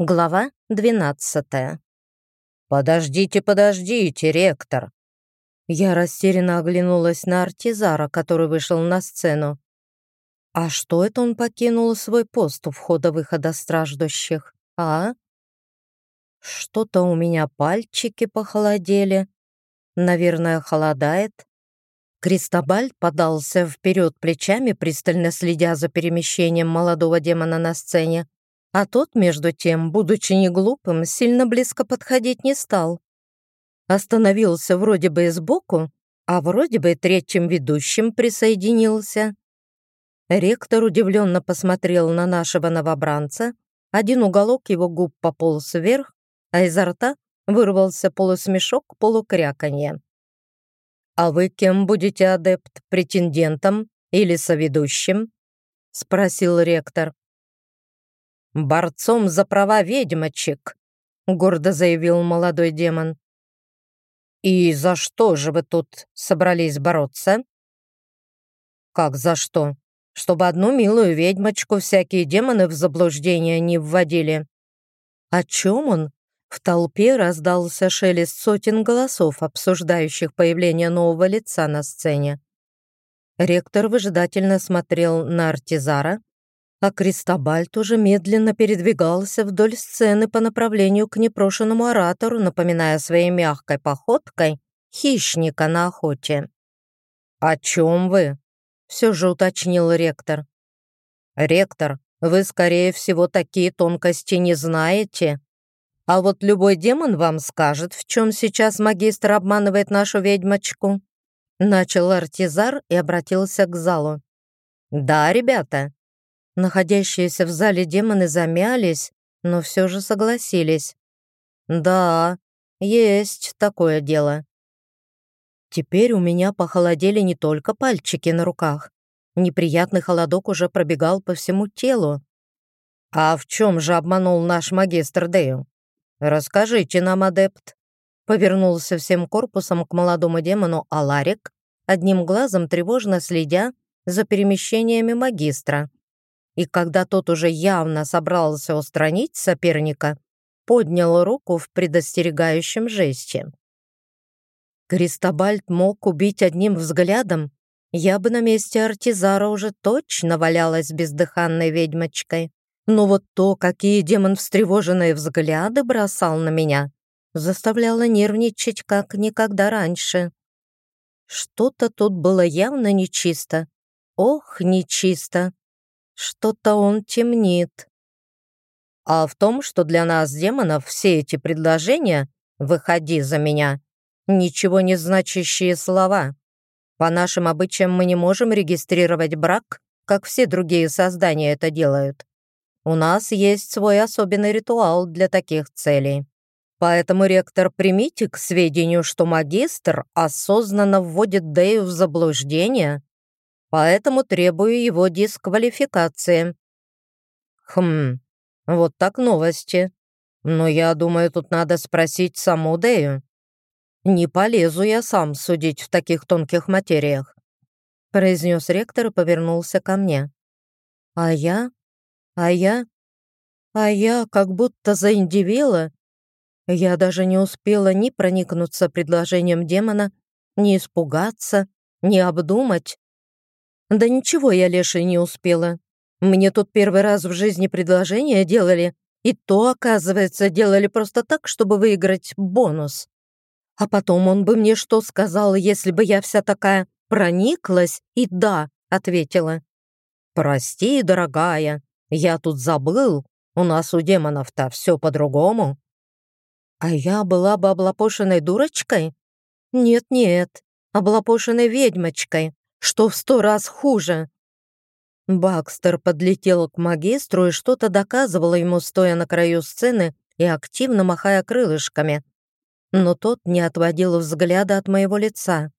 Глава двенадцатая. «Подождите, подождите, ректор!» Я растерянно оглянулась на Артизара, который вышел на сцену. А что это он покинул свой пост у входа-выхода страждущих, а? Что-то у меня пальчики похолодели. Наверное, холодает. Кристобаль подался вперед плечами, пристально следя за перемещением молодого демона на сцене. А тот, между тем, будучи не глупым, сильно близко подходить не стал. Остановился вроде бы сбоку, а вроде бы третьим ведущим присоединился. Ректор удивленно посмотрел на нашего новобранца, один уголок его губ пополз вверх, а изо рта вырвался полусмешок полукряканье. «А вы кем будете адепт, претендентом или соведущим?» — спросил ректор борцом за права ведьмочек», — гордо заявил молодой демон. «И за что же вы тут собрались бороться?» «Как за что? Чтобы одну милую ведьмочку всякие демоны в заблуждение не вводили». «О чем он?» В толпе раздался шелест сотен голосов, обсуждающих появление нового лица на сцене. Ректор выжидательно смотрел на Артизара, а Кристобаль тоже медленно передвигался вдоль сцены по направлению к непрошенному оратору, напоминая своей мягкой походкой хищника на охоте. «О чем вы?» — все же уточнил ректор. «Ректор, вы, скорее всего, такие тонкости не знаете. А вот любой демон вам скажет, в чем сейчас магистр обманывает нашу ведьмочку». Начал Артизар и обратился к залу. «Да, ребята, Находящиеся в зале демоны замялись, но все же согласились. «Да, есть такое дело». Теперь у меня похолодели не только пальчики на руках. Неприятный холодок уже пробегал по всему телу. «А в чем же обманул наш магистр Дею? Расскажите нам, адепт». Повернулся всем корпусом к молодому демону Аларик, одним глазом тревожно следя за перемещениями магистра и когда тот уже явно собрался устранить соперника, поднял руку в предостерегающем жесте. Кристобальд мог убить одним взглядом, я бы на месте Артизара уже точно валялась бездыханной ведьмочкой. Но вот то, какие демон встревоженные взгляды бросал на меня, заставляло нервничать как никогда раньше. Что-то тут было явно нечисто. Ох, нечисто. Что-то он темнит. А в том, что для нас, демонов, все эти предложения «выходи за меня» ничего не значащие слова. По нашим обычаям мы не можем регистрировать брак, как все другие создания это делают. У нас есть свой особенный ритуал для таких целей. Поэтому, ректор, примите к сведению, что магистр осознанно вводит Дэю в заблуждение поэтому требую его дисквалификации». «Хм, вот так новости. Но я думаю, тут надо спросить саму Дею. Не полезу я сам судить в таких тонких материях», произнес ректор и повернулся ко мне. «А я? А я? А я как будто заиндивела. Я даже не успела ни проникнуться предложением демона, ни испугаться, ни обдумать. Да ничего я, леший, не успела. Мне тут первый раз в жизни предложение делали, и то, оказывается, делали просто так, чтобы выиграть бонус. А потом он бы мне что сказал, если бы я вся такая прониклась и «да» ответила. «Прости, дорогая, я тут забыл, у нас у демонов-то все по-другому». А я была бы облапошенной дурочкой? Нет-нет, облапошенной ведьмочкой, что в сто раз хуже. Бакстер подлетел к магистру и что-то доказывал ему, стоя на краю сцены и активно махая крылышками. Но тот не отводил взгляда от моего лица.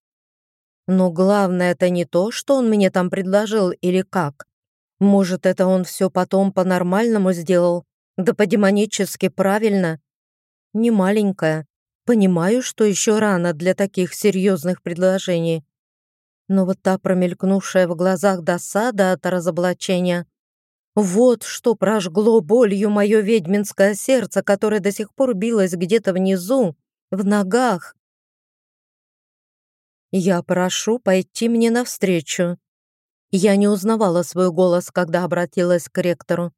Но главное это не то, что он мне там предложил или как. Может, это он все потом по-нормальному сделал, да по-демонически правильно. Не маленькая. Понимаю, что еще рано для таких серьезных предложений но вот та промелькнувшая в глазах досада от разоблачения Вот что прожгло болью мое ведьминское сердце, которое до сих пор билось где-то внизу, в ногах. «Я прошу пойти мне навстречу». Я не узнавала свой голос, когда обратилась к ректору.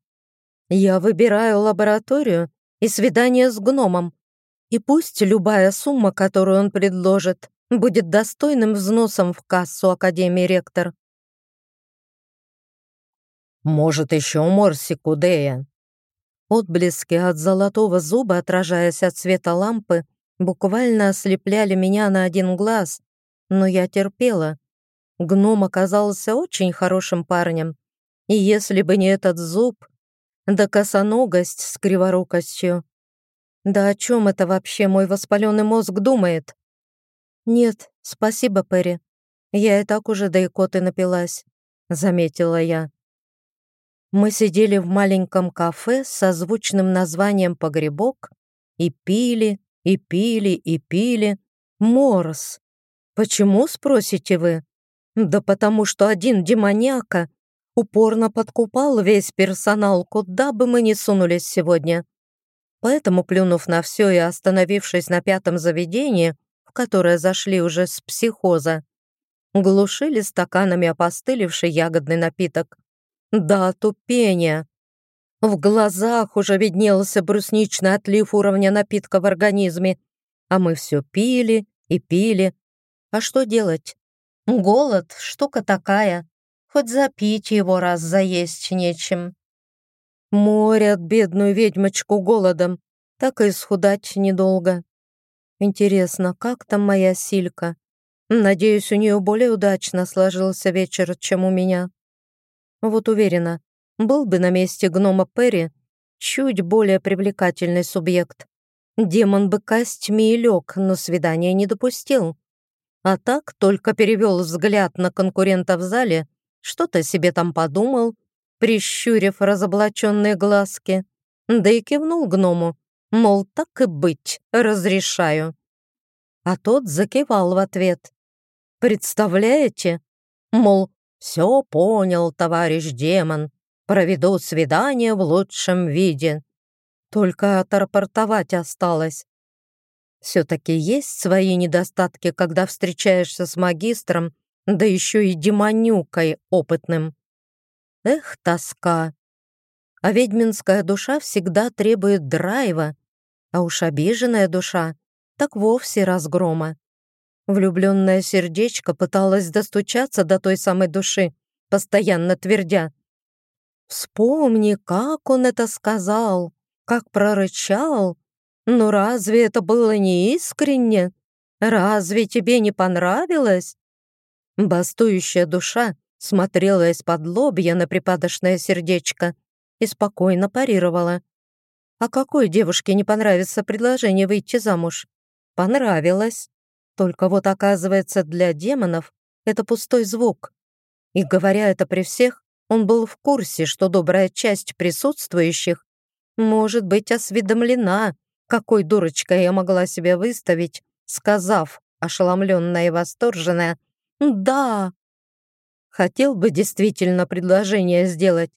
«Я выбираю лабораторию и свидание с гномом. И пусть любая сумма, которую он предложит, будет достойным взносом в кассу Академии ректор. Может, еще морсику, Дея?» Отблески от золотого зуба, отражаясь от света лампы, буквально ослепляли меня на один глаз, но я терпела. Гном оказался очень хорошим парнем, и если бы не этот зуб, да косоногость с криворукостью. Да о чем это вообще мой воспаленный мозг думает? Нет, спасибо, Перри. Я и так уже до икоты напилась, заметила я. Мы сидели в маленьком кафе со звучным названием «Погребок» и пили, и пили, и пили. Морс. Почему, спросите вы? Да потому что один демоняка упорно подкупал весь персонал, куда бы мы ни сунулись сегодня. Поэтому, плюнув на все и остановившись на пятом заведении, в которое зашли уже с психоза, глушили стаканами опостылевший ягодный напиток да, тупение. В глазах уже виднелся брусничный отлив уровня напитка в организме, а мы все пили и пили. А что делать? Голод — штука такая, хоть запить его раз заесть нечем. Морят бедную ведьмочку голодом, так и исхудать недолго. Интересно, как там моя Силька? Надеюсь, у нее более удачно сложился вечер, чем у меня. Вот уверена, был бы на месте гнома Перри чуть более привлекательный субъект. Демон бы костьми и лег, но свидания не допустил. А так только перевел взгляд на конкурента в зале, что-то себе там подумал, прищурив разоблаченные глазки, да и кивнул гному, мол, так и быть, разрешаю. А тот закивал в ответ. «Представляете? Мол, «Все понял, товарищ демон. Проведу свидание в лучшем виде. Только отрапортовать осталось. Все-таки есть свои недостатки, когда встречаешься с магистром, да еще и демонюкой опытным. Эх, тоска. А ведьминская душа всегда требует драйва, а уж обиженная душа так вовсе разгрома. Влюбленное сердечко пыталось достучаться до той самой души, постоянно твердя. «Вспомни, как он это сказал, как прорычал. Ну разве это было не искренне? Разве тебе не понравилось?» Бастующая душа смотрела из-под лобья на припадочное сердечко и спокойно парировала. «А какой девушке не понравится предложение выйти замуж?» «Понравилось. Только вот оказывается, для демонов это пустой звук. И говоря это при всех, он был в курсе, что добрая часть присутствующих может быть осведомлена, какой дурочкой я могла себя выставить, сказав, ошеломленная и восторженная, «Да!» Хотел бы действительно предложение сделать,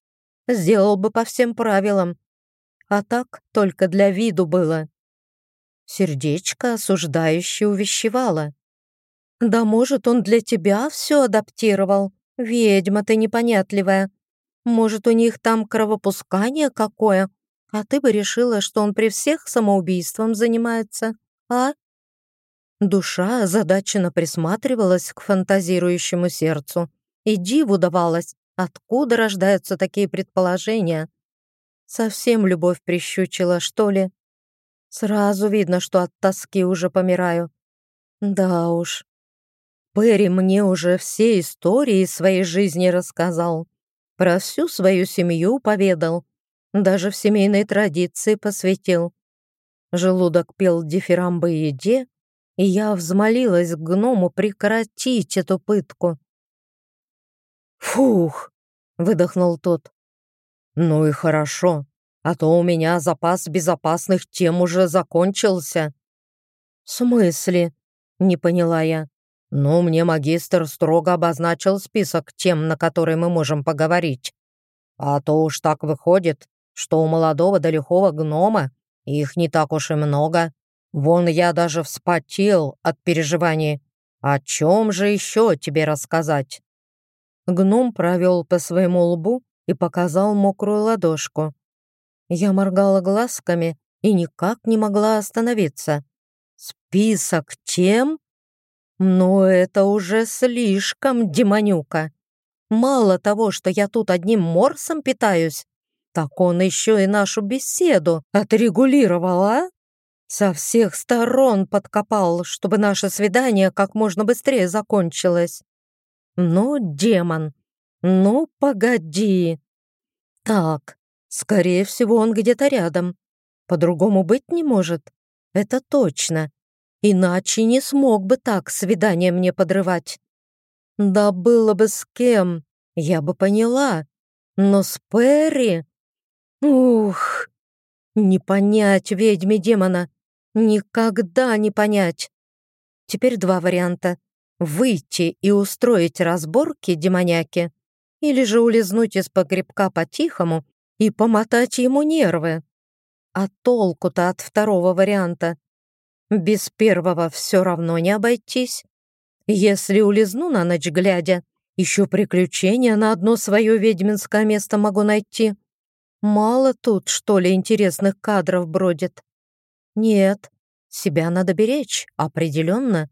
сделал бы по всем правилам. А так только для виду было. Сердечко осуждающе увещевало. «Да может, он для тебя все адаптировал? Ведьма ты непонятливая. Может, у них там кровопускание какое, а ты бы решила, что он при всех самоубийством занимается, а?» Душа озадаченно присматривалась к фантазирующему сердцу, и диву давалась, откуда рождаются такие предположения. Совсем любовь прищучила, что ли? Сразу видно, что от тоски уже помираю. Да уж. Перри мне уже все истории своей жизни рассказал. Про всю свою семью поведал. Даже в семейной традиции посвятил. Желудок пел дифирамбы еде, и я взмолилась к гному прекратить эту пытку. «Фух!» — выдохнул тот. «Ну и хорошо а то у меня запас безопасных тем уже закончился». «В смысле?» — не поняла я. «Ну, мне магистр строго обозначил список тем, на которые мы можем поговорить». А то уж так выходит, что у молодого да лихого гнома их не так уж и много. Вон я даже вспотел от переживаний. О чем же еще тебе рассказать?» Гном провел по своему лбу и показал мокрую ладошку. Я моргала глазками и никак не могла остановиться. «Список тем? Ну, это уже слишком, демонюка. Мало того, что я тут одним морсом питаюсь, так он еще и нашу беседу отрегулировал, а? Со всех сторон подкопал, чтобы наше свидание как можно быстрее закончилось. Ну, демон, ну, погоди. Так, скорее всего, он где-то рядом. По-другому быть не может. Это точно. Иначе не смог бы так свидание мне подрывать. Да было бы с кем, я бы поняла. Но с Перри... Ух, не понять ведьме демона. Никогда не понять. Теперь два варианта. Выйти и устроить разборки демоняки или же улизнуть из погребка по-тихому и помотать ему нервы. А толку-то от второго варианта? Без первого все равно не обойтись. Если улизну на ночь глядя, еще приключения на одно свое ведьминское место могу найти. Мало тут, что ли, интересных кадров бродит. Нет, себя надо беречь, определенно.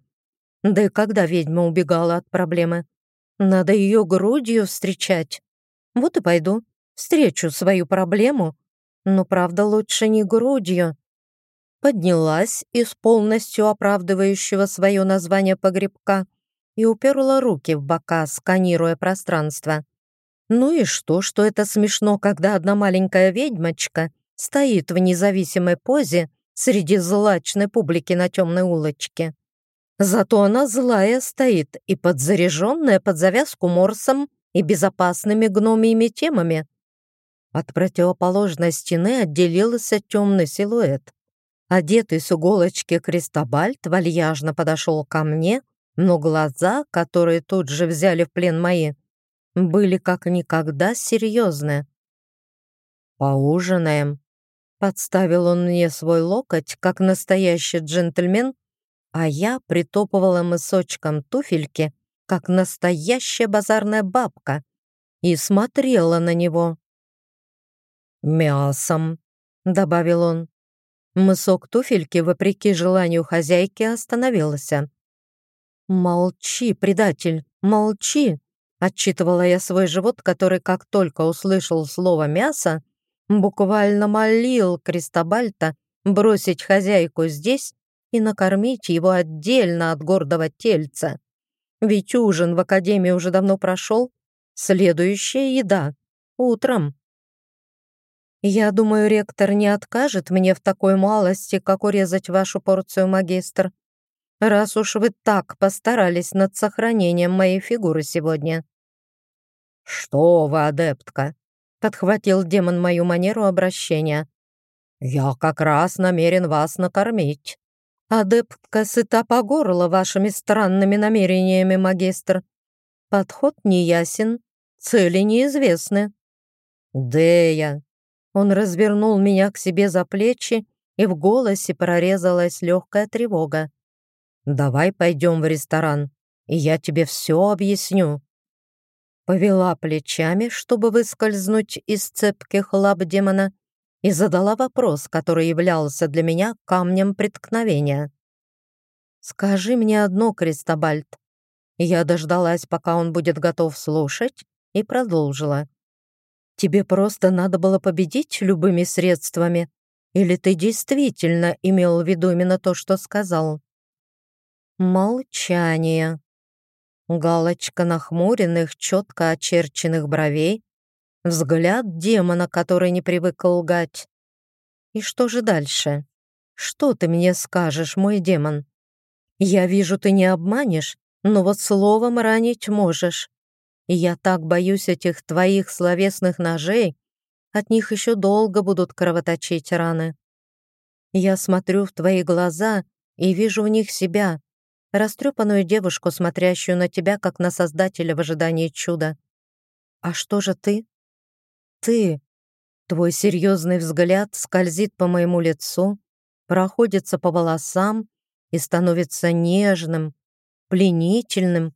Да и когда ведьма убегала от проблемы? Надо ее грудью встречать. Вот и пойду, встречу свою проблему. Но, правда, лучше не грудью. Поднялась из полностью оправдывающего свое название погребка и уперла руки в бока, сканируя пространство. Ну и что, что это смешно, когда одна маленькая ведьмочка стоит в независимой позе среди злачной публики на темной улочке. Зато она злая стоит и подзаряженная под завязку морсом и безопасными гномиями темами. От противоположной стены отделился темный силуэт. Одетый с уголочки Кристобальт вальяжно подошел ко мне, но глаза, которые тут же взяли в плен мои, были как никогда серьезны. «Поужинаем», — подставил он мне свой локоть, как настоящий джентльмен, а я притопывала мысочком туфельки, как настоящая базарная бабка, и смотрела на него. «Мясом», — добавил он. Мысок туфельки, вопреки желанию хозяйки, остановился. «Молчи, предатель, молчи!» Отчитывала я свой живот, который, как только услышал слово «мясо», буквально молил Кристобальта бросить хозяйку здесь и накормить его отдельно от гордого тельца. Ведь ужин в академии уже давно прошел. Следующая еда. Утром. Я думаю, ректор не откажет мне в такой малости, как урезать вашу порцию, магистр. Раз уж вы так постарались над сохранением моей фигуры сегодня. «Что вы, адептка?» — подхватил демон мою манеру обращения. «Я как раз намерен вас накормить». «Адептка сыта по горло вашими странными намерениями, магистр. Подход неясен, цели неизвестны». «Дея!» Он развернул меня к себе за плечи, и в голосе прорезалась легкая тревога. «Давай пойдем в ресторан, и я тебе все объясню». Повела плечами, чтобы выскользнуть из цепких лап демона, и задала вопрос, который являлся для меня камнем преткновения. «Скажи мне одно, Кристобальд». Я дождалась, пока он будет готов слушать, и продолжила. «Тебе просто надо было победить любыми средствами, или ты действительно имел в виду именно то, что сказал?» Молчание галочка нахмуренных, четко очерченных бровей, взгляд демона, который не привык лгать. И что же дальше? Что ты мне скажешь, мой демон? Я вижу, ты не обманешь, но вот словом ранить можешь. И я так боюсь этих твоих словесных ножей, от них еще долго будут кровоточить раны. Я смотрю в твои глаза и вижу в них себя, растрепанную девушку, смотрящую на тебя, как на создателя в ожидании чуда. А что же ты? Ты. Твой серьезный взгляд скользит по моему лицу, проходится по волосам и становится нежным, пленительным.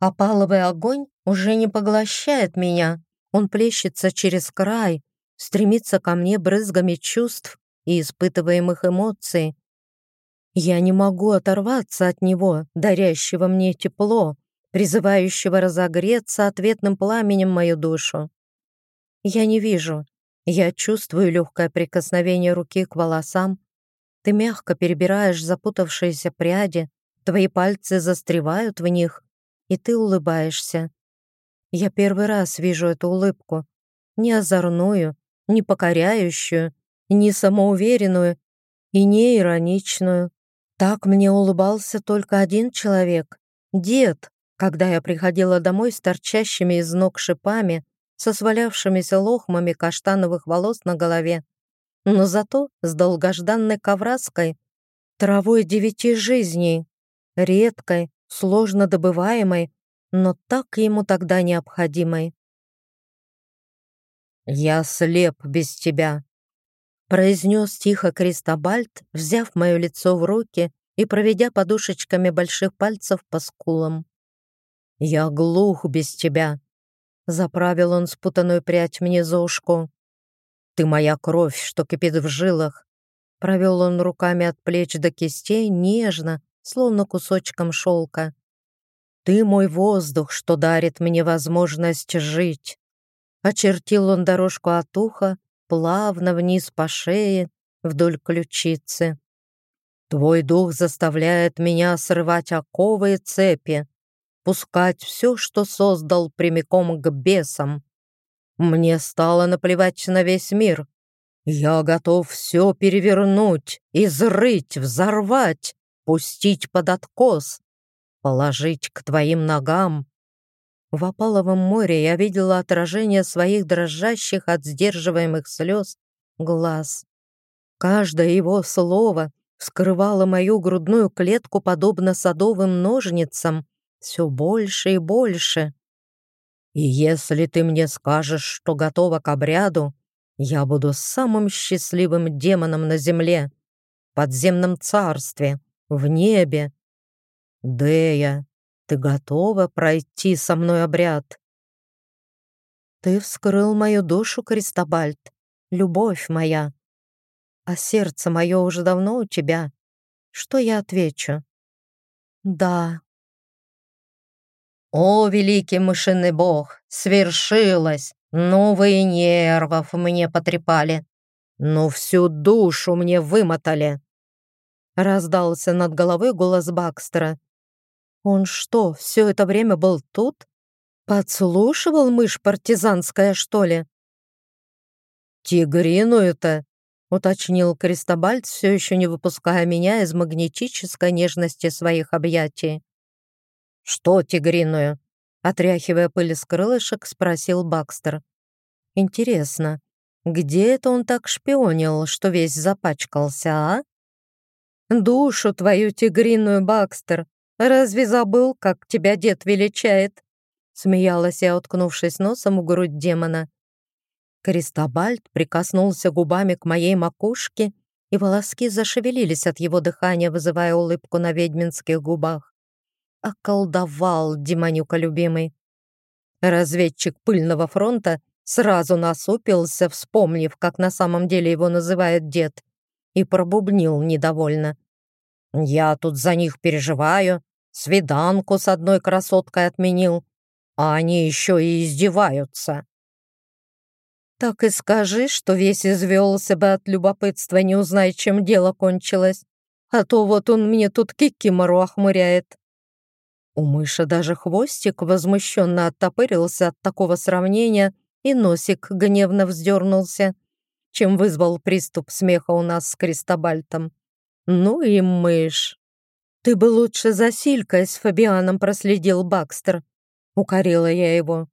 Опаловый огонь уже не поглощает меня, он плещется через край, стремится ко мне брызгами чувств и испытываемых эмоций. Я не могу оторваться от него, дарящего мне тепло, призывающего разогреться ответным пламенем мою душу. Я не вижу, я чувствую легкое прикосновение руки к волосам. Ты мягко перебираешь запутавшиеся пряди, твои пальцы застревают в них, и ты улыбаешься. Я первый раз вижу эту улыбку, не озорную, не покоряющую, не самоуверенную и не ироничную. Так мне улыбался только один человек — дед, когда я приходила домой с торчащими из ног шипами, со свалявшимися лохмами каштановых волос на голове, но зато с долгожданной ковраской, травой девяти жизней, редкой, сложно добываемой, но так ему тогда необходимой. «Я слеп без тебя», произнес тихо Кристобальд, взяв мое лицо в руки и проведя подушечками больших пальцев по скулам. «Я глух без тебя», — заправил он спутанную прядь мне за ушко. «Ты моя кровь, что кипит в жилах», — провел он руками от плеч до кистей нежно, словно кусочком шелка. «Ты мой воздух, что дарит мне возможность жить». Очертил он дорожку от уха плавно вниз по шее, вдоль ключицы. Твой дух заставляет меня срывать оковы и цепи, пускать все, что создал прямиком к бесам. Мне стало наплевать на весь мир. Я готов все перевернуть, изрыть, взорвать, пустить под откос, положить к твоим ногам, в опаловом море я видела отражение своих дрожащих от сдерживаемых слез глаз. Каждое его слово вскрывало мою грудную клетку подобно садовым ножницам все больше и больше. И если ты мне скажешь, что готова к обряду, я буду самым счастливым демоном на земле, в подземном царстве, в небе. Дея, ты готова пройти со мной обряд?» «Ты вскрыл мою душу, Кристобальд, любовь моя, а сердце мое уже давно у тебя. Что я отвечу?» «Да». «О, великий мышиный бог, свершилось! Новые нервов мне потрепали, ну всю душу мне вымотали!» Раздался над головой голос Бакстера. Он что, все это время был тут? Подслушивал мышь партизанская, что ли? «Тигрину это!» — уточнил Кристобальд, все еще не выпуская меня из магнетической нежности своих объятий. «Что тигриную?» — отряхивая пыль с крылышек, спросил Бакстер. «Интересно, где это он так шпионил, что весь запачкался, а?» «Душу твою тигриную, Бакстер!» Разве забыл, как тебя дед величает?» Смеялась я, уткнувшись носом в грудь демона. Кристобальд прикоснулся губами к моей макушке, и волоски зашевелились от его дыхания, вызывая улыбку на ведьминских губах. Околдовал демонюка любимый. Разведчик пыльного фронта сразу насупился, вспомнив, как на самом деле его называет дед, и пробубнил недовольно. «Я тут за них переживаю, свиданку с одной красоткой отменил, а они еще и издеваются. Так и скажи, что весь извелся бы от любопытства, не узнай, чем дело кончилось. А то вот он мне тут кикимору охмуряет. У мыши даже хвостик возмущенно оттопырился от такого сравнения, и носик гневно вздернулся, чем вызвал приступ смеха у нас с Кристобальтом. Ну и мышь. «Ты бы лучше за Силькой с Фабианом проследил, Бакстер», — укорила я его.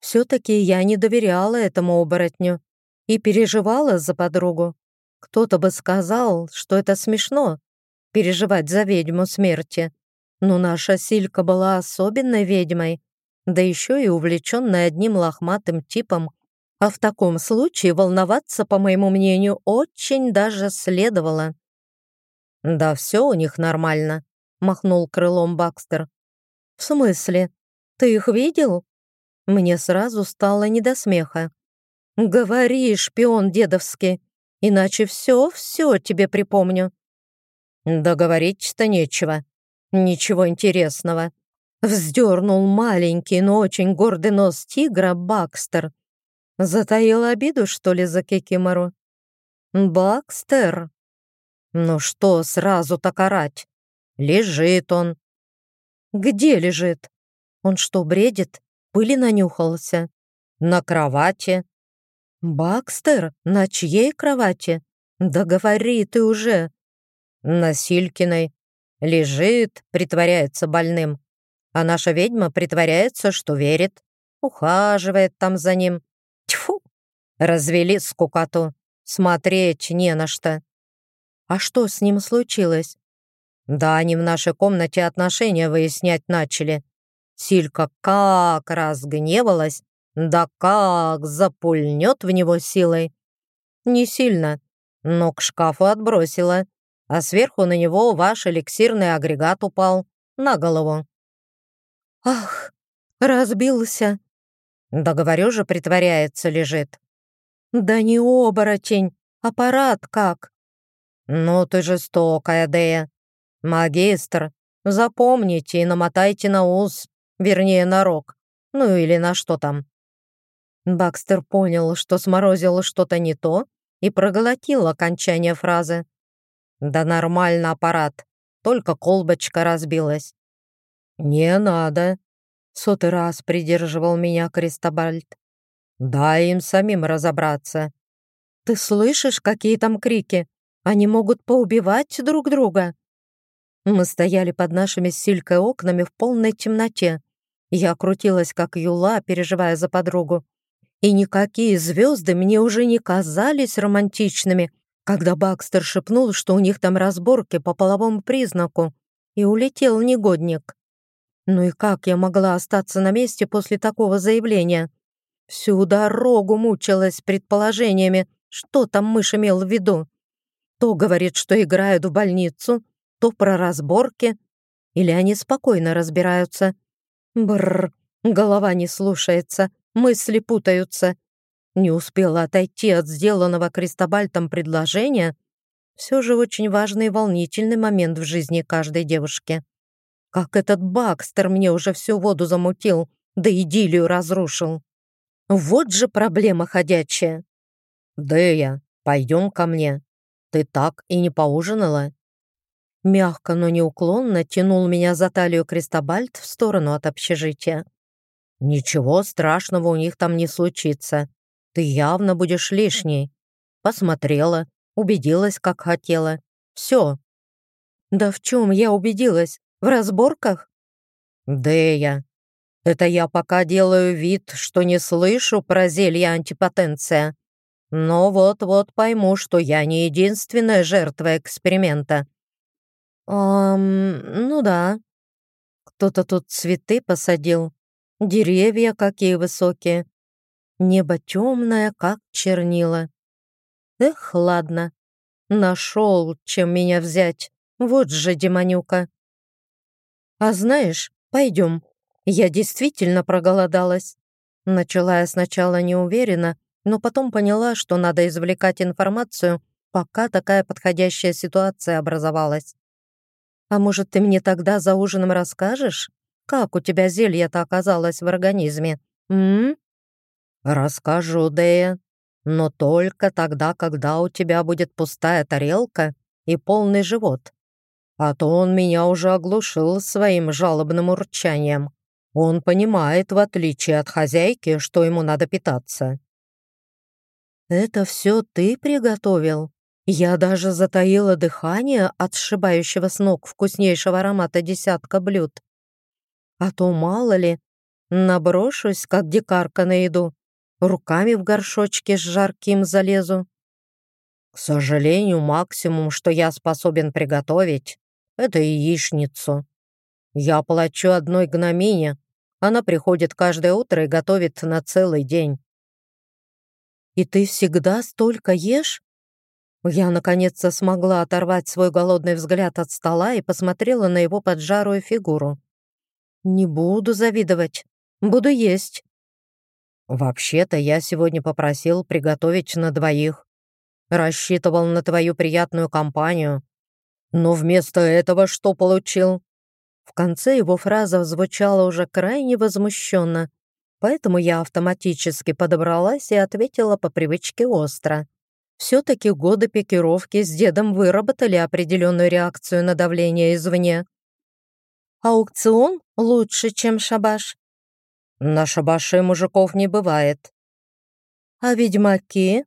Все-таки я не доверяла этому оборотню и переживала за подругу. Кто-то бы сказал, что это смешно — переживать за ведьму смерти. Но наша Силька была особенной ведьмой, да еще и увлеченной одним лохматым типом, А в таком случае волноваться, по моему мнению, очень даже следовало. «Да все у них нормально», — махнул крылом Бакстер. «В смысле? Ты их видел?» Мне сразу стало не до смеха. «Говори, шпион дедовский, иначе все-все тебе припомню». «Да говорить-то нечего. Ничего интересного». Вздернул маленький, но очень гордый нос тигра Бакстер. Затаил обиду, что ли, за Кикимору? «Бакстер!» «Ну что сразу так орать? Лежит он». «Где лежит? Он что, бредит? Пыли нанюхался?» «На кровати». «Бакстер? На чьей кровати? Да говори ты уже!» «На Силькиной. Лежит, притворяется больным. А наша ведьма притворяется, что верит. Ухаживает там за ним. Тьфу! Развели скукоту. Смотреть не на что. А что с ним случилось? Да они в нашей комнате отношения выяснять начали. Силька как разгневалась, да как запульнет в него силой. Не сильно, но к шкафу отбросила, а сверху на него ваш эликсирный агрегат упал на голову. «Ах, разбился!» «Да говорю же, притворяется, лежит». «Да не оборотень, аппарат как?» «Ну ты жестокая, Дея. Магистр, запомните и намотайте на ус, вернее, на рог, ну или на что там». Бакстер понял, что сморозил что-то не то и проглотил окончание фразы. «Да нормально аппарат, только колбочка разбилась». «Не надо», — сотый раз придерживал меня Кристобальд. «Дай им самим разобраться». «Ты слышишь, какие там крики? Они могут поубивать друг друга». Мы стояли под нашими Силькой окнами в полной темноте. Я крутилась, как юла, переживая за подругу. И никакие звезды мне уже не казались романтичными, когда Бакстер шепнул, что у них там разборки по половому признаку, и улетел негодник. Ну и как я могла остаться на месте после такого заявления? Всю дорогу мучилась предположениями, что там мышь имел в виду. То говорит, что играют в больницу, то про разборки. Или они спокойно разбираются. Бррр, голова не слушается, мысли путаются. Не успела отойти от сделанного Кристобальтом предложения. Все же очень важный и волнительный момент в жизни каждой девушки. Как этот Бакстер мне уже всю воду замутил, да идиллию разрушил. Вот же проблема ходячая. «Дэя, пойдем ко мне. Ты так и не поужинала?» Мягко, но неуклонно тянул меня за талию Кристобальд в сторону от общежития. «Ничего страшного у них там не случится. Ты явно будешь лишней. Посмотрела, убедилась, как хотела. Все». «Да в чем я убедилась? В разборках? Дея, это я пока делаю вид, что не слышу про зелье антипотенция. Но вот-вот пойму, что я не единственная жертва эксперимента. Эм, ну да. Кто-то тут цветы посадил. Деревья какие высокие. Небо темное, как чернила. Эх, ладно. Нашел, чем меня взять. Вот же демонюка. «А знаешь, пойдем. Я действительно проголодалась». Начала я сначала неуверенно, но потом поняла, что надо извлекать информацию, пока такая подходящая ситуация образовалась. «А может, ты мне тогда за ужином расскажешь, как у тебя зелье-то оказалось в организме, м?» «Расскажу, Дэя, но только тогда, когда у тебя будет пустая тарелка и полный живот а то он меня уже оглушил своим жалобным урчанием. Он понимает, в отличие от хозяйки, что ему надо питаться. «Это все ты приготовил?» Я даже затаила дыхание от сшибающего с ног вкуснейшего аромата десятка блюд. А то, мало ли, наброшусь, как дикарка на еду, руками в горшочке с жарким залезу. К сожалению, максимум, что я способен приготовить, это яичницу. Я плачу одной гномине. Она приходит каждое утро и готовит на целый день. И ты всегда столько ешь?» Я, наконец-то, смогла оторвать свой голодный взгляд от стола и посмотрела на его поджарую фигуру. «Не буду завидовать. Буду есть». «Вообще-то я сегодня попросил приготовить на двоих. Рассчитывал на твою приятную компанию. Но вместо этого что получил?» В конце его фраза звучала уже крайне возмущенно, поэтому я автоматически подобралась и ответила по привычке остро. Все-таки годы пикировки с дедом выработали определенную реакцию на давление извне. «Аукцион лучше, чем шабаш?» «На шабаше мужиков не бывает». «А ведьмаки?»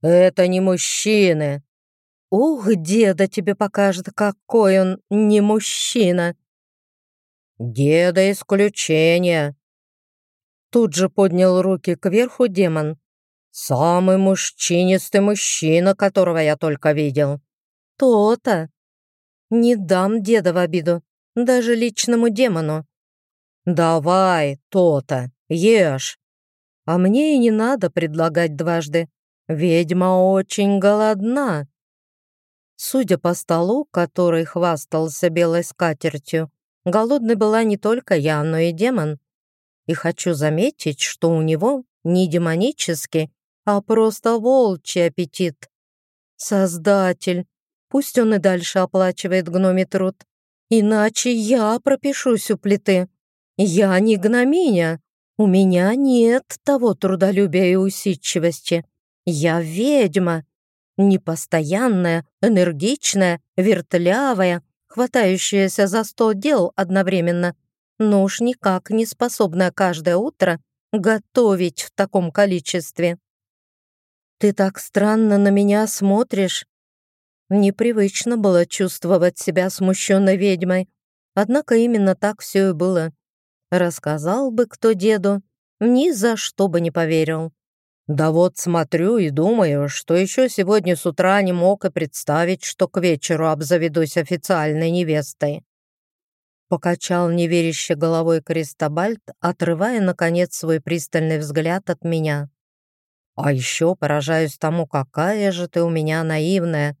«Это не мужчины». «Ух, деда тебе покажет, какой он не мужчина!» «Деда исключение!» Тут же поднял руки кверху демон. «Самый мужчинистый мужчина, которого я только видел». «То-то!» «Не дам деда в обиду, даже личному демону». «Давай, то-то, ешь!» «А мне и не надо предлагать дважды. Ведьма очень голодна». Судя по столу, который хвастался белой скатертью, Голодной была не только я, но и демон. И хочу заметить, что у него не демонический, а просто волчий аппетит. Создатель, пусть он и дальше оплачивает гноми труд. Иначе я пропишусь у плиты. Я не гноминя. У меня нет того трудолюбия и усидчивости. Я ведьма. Непостоянная, энергичная, вертлявая, хватающаяся за сто дел одновременно, но уж никак не способная каждое утро готовить в таком количестве. «Ты так странно на меня смотришь». Непривычно было чувствовать себя смущенной ведьмой, однако именно так все и было. Рассказал бы кто деду, ни за что бы не поверил. Да вот смотрю и думаю, что еще сегодня с утра не мог и представить, что к вечеру обзаведусь официальной невестой. Покачал неверяще головой Кристобальд, отрывая, наконец, свой пристальный взгляд от меня. А еще поражаюсь тому, какая же ты у меня наивная.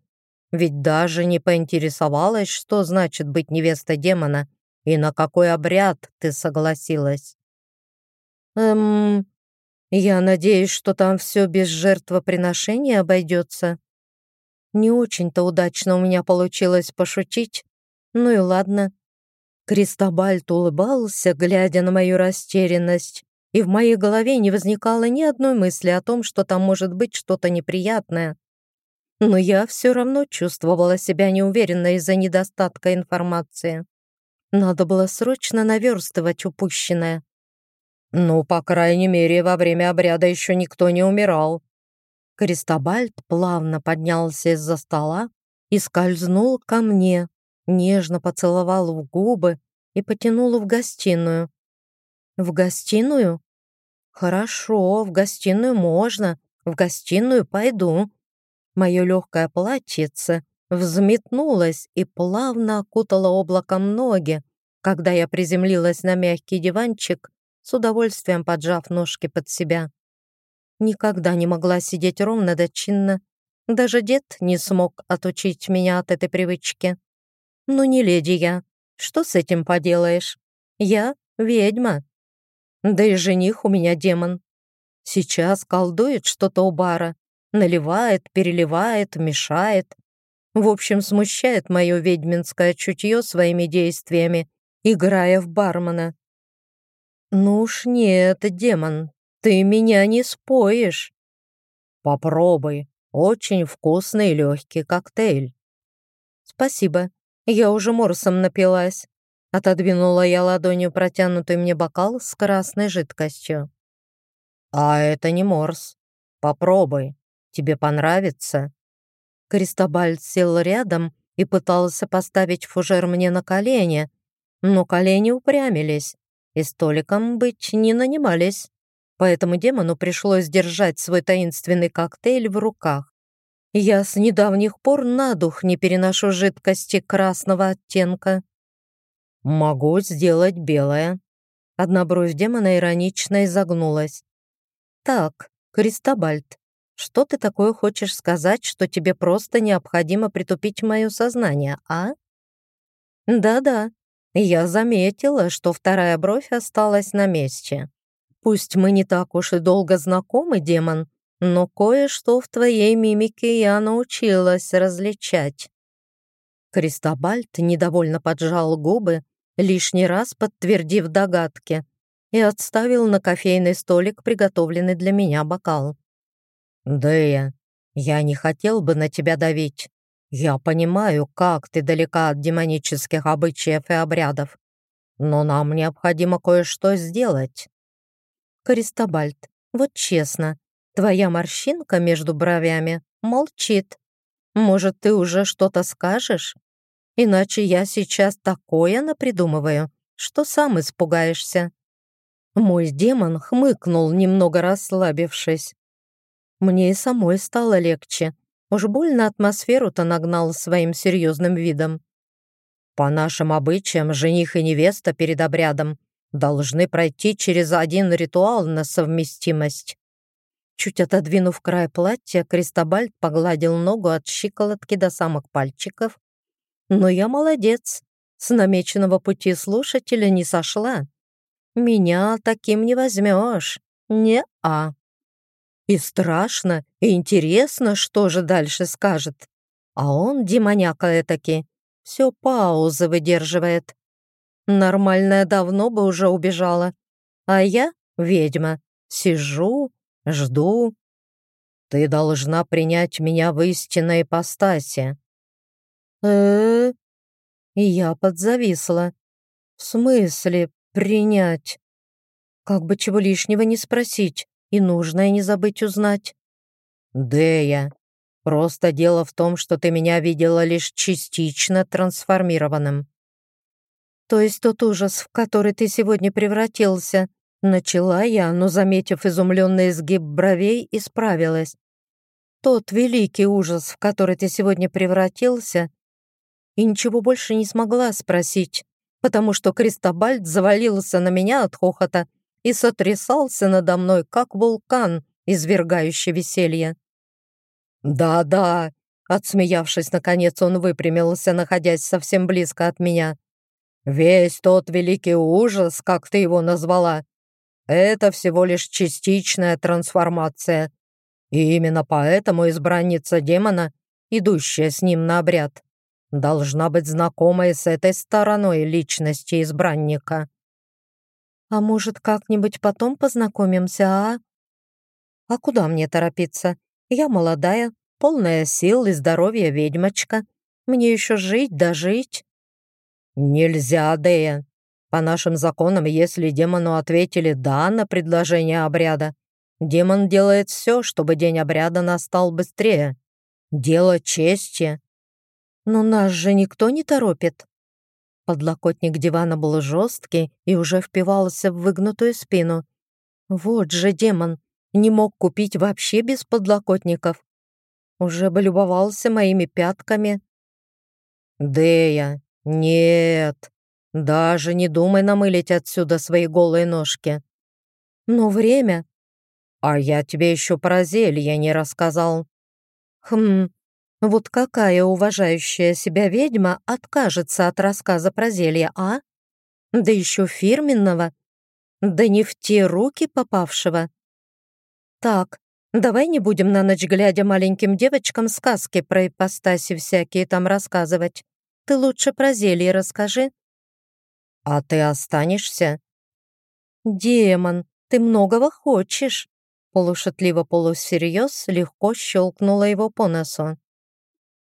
Ведь даже не поинтересовалась, что значит быть невестой демона и на какой обряд ты согласилась. Эм, я надеюсь, что там все без жертвоприношения обойдется. Не очень-то удачно у меня получилось пошутить. Ну и ладно. Кристобальт улыбался, глядя на мою растерянность, и в моей голове не возникало ни одной мысли о том, что там может быть что-то неприятное. Но я все равно чувствовала себя неуверенно из-за недостатка информации. Надо было срочно наверстывать упущенное. «Ну, по крайней мере, во время обряда еще никто не умирал». Кристобальд плавно поднялся из-за стола и скользнул ко мне, нежно поцеловал в губы и потянул в гостиную. «В гостиную? Хорошо, в гостиную можно, в гостиную пойду». Мое легкое платьице взметнулось и плавно окутало облаком ноги, когда я приземлилась на мягкий диванчик с удовольствием поджав ножки под себя. Никогда не могла сидеть ровно да чинно. Даже дед не смог отучить меня от этой привычки. Ну не леди я. Что с этим поделаешь? Я ведьма. Да и жених у меня демон. Сейчас колдует что-то у бара. Наливает, переливает, мешает. В общем, смущает мое ведьминское чутье своими действиями, играя в бармена. «Ну уж нет, демон, ты меня не споишь». «Попробуй, очень вкусный и легкий коктейль». «Спасибо, я уже морсом напилась». Отодвинула я ладонью протянутый мне бокал с красной жидкостью. «А это не морс. Попробуй, тебе понравится». Кристобаль сел рядом и пытался поставить фужер мне на колени, но колени упрямились, и столиком быть не нанимались, поэтому демону пришлось держать свой таинственный коктейль в руках. Я с недавних пор на дух не переношу жидкости красного оттенка. «Могу сделать белое». Одна бровь демона иронично изогнулась. «Так, Кристобальд, что ты такое хочешь сказать, что тебе просто необходимо притупить мое сознание, а? Да-да, я заметила, что вторая бровь осталась на месте. Пусть мы не так уж и долго знакомы, демон, но кое-что в твоей мимике я научилась различать. Кристобальд недовольно поджал губы, лишний раз подтвердив догадки, и отставил на кофейный столик приготовленный для меня бокал. «Дэя, я не хотел бы на тебя давить. Я понимаю, как ты далека от демонических обычаев и обрядов, но нам необходимо кое-что сделать». Кристобальд, вот честно, твоя морщинка между бровями молчит. Может, ты уже что-то скажешь? Иначе я сейчас такое напридумываю, что сам испугаешься. Мой демон хмыкнул, немного расслабившись. Мне и самой стало легче. Уж больно атмосферу-то нагнал своим серьезным видом. По нашим обычаям, жених и невеста перед обрядом должны пройти через один ритуал на совместимость. Чуть отодвинув край платья, Кристобальд погладил ногу от щиколотки до самых пальчиков. Но я молодец, с намеченного пути слушателя не сошла. Меня таким не возьмешь. Не-а. И страшно, и интересно, что же дальше скажет. А он, демоняка этаки, все паузы выдерживает. Нормальная давно бы уже убежала. А я, ведьма, сижу, жду. Ты должна принять меня в истинной ипостаси. э И я подзависла. В смысле принять. Как бы чего лишнего не спросить и нужное не забыть узнать. Дея, просто дело в том, что ты меня видела лишь частично трансформированным. То есть тот ужас, в который ты сегодня превратился, начала я, но, заметив изумленный изгиб бровей, исправилась. Тот великий ужас, в который ты сегодня превратился, и ничего больше не смогла спросить потому что Кристобальд завалился на меня от хохота и сотрясался надо мной, как вулкан, извергающий веселье. «Да-да», — отсмеявшись, наконец он выпрямился, находясь совсем близко от меня. «Весь тот великий ужас, как ты его назвала, это всего лишь частичная трансформация. И именно поэтому избранница демона, идущая с ним на обряд, должна быть знакомой с этой стороной личности избранника. А может, как-нибудь потом познакомимся, а? А куда мне торопиться? Я молодая, полная сил и здоровья ведьмочка. Мне еще жить да жить. Нельзя, Дея. По нашим законам, если демону ответили «да» на предложение обряда, демон делает все, чтобы день обряда настал быстрее. Дело чести. Но нас же никто не торопит. Подлокотник дивана был жесткий и уже впивался в выгнутую спину. Вот же демон, не мог купить вообще без подлокотников. Уже бы любовался моими пятками. «Дея, нет, даже не думай намылить отсюда свои голые ножки». «Но время...» «А я тебе еще про зелье не рассказал». «Хм, вот какая уважающая себя ведьма откажется от рассказа про зелье, а? Да еще фирменного. Да не в те руки попавшего. Так, давай не будем на ночь глядя маленьким девочкам сказки про ипостаси всякие там рассказывать. Ты лучше про зелье расскажи. А ты останешься? Демон, ты многого хочешь. Полушутливо-полусерьез легко щелкнула его по носу.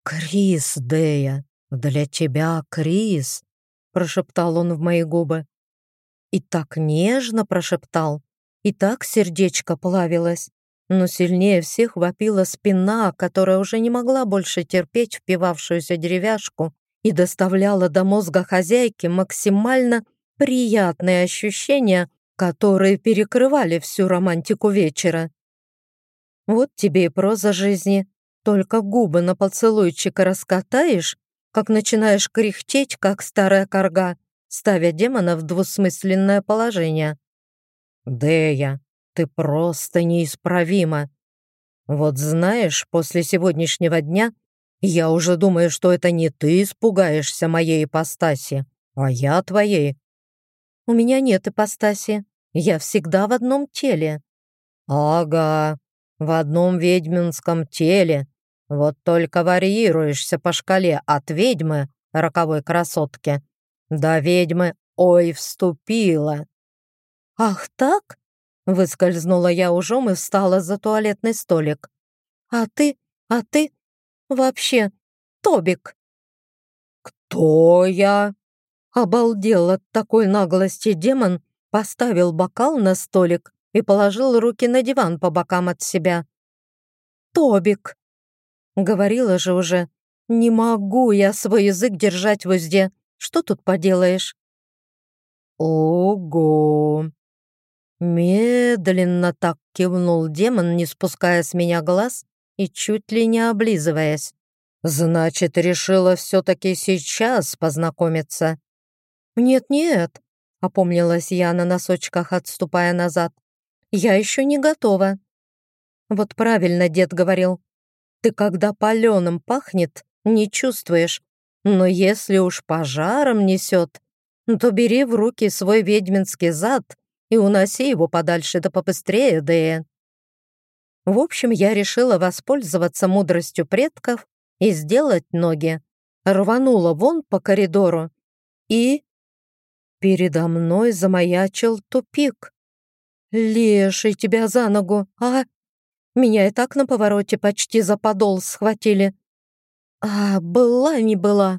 «Крис, Дея, для тебя, Крис!» прошептал он в мои губы. И так нежно прошептал, и так сердечко плавилось, но сильнее всех вопила спина, которая уже не могла больше терпеть впивавшуюся деревяшку и доставляла до мозга хозяйки максимально приятные ощущения, которые перекрывали всю романтику вечера. Вот тебе и проза жизни, только губы на поцелуйчика раскатаешь, как начинаешь кряхтеть, как старая корга, ставя демона в двусмысленное положение. «Дея, ты просто неисправима. Вот знаешь, после сегодняшнего дня я уже думаю, что это не ты испугаешься моей ипостаси, а я твоей. У меня нет ипостаси. Я всегда в одном теле. Ага, в одном ведьминском теле. Вот только варьируешься по шкале от ведьмы, роковой красотки, до ведьмы «Ой, вступила». «Ах так?» — выскользнула я ужом и встала за туалетный столик. «А ты, а ты вообще Тобик?» «Кто я?» Обалдел от такой наглости демон, поставил бокал на столик и положил руки на диван по бокам от себя. «Тобик!» Говорила же уже, не могу я свой язык держать в узде. Что тут поделаешь? Ого! Медленно так кивнул демон, не спуская с меня глаз и чуть ли не облизываясь. Значит, решила все-таки сейчас познакомиться. Нет-нет, опомнилась я на носочках, отступая назад. Я еще не готова. Вот правильно дед говорил. Ты когда паленым пахнет, не чувствуешь. Но если уж пожаром несет, то бери в руки свой ведьминский зад и уноси его подальше да побыстрее, Дэя. В общем, я решила воспользоваться мудростью предков и сделать ноги. Рванула вон по коридору и... Передо мной замаячил тупик. «Леший тебя за ногу, а? Меня и так на повороте почти за подол схватили. А была не была.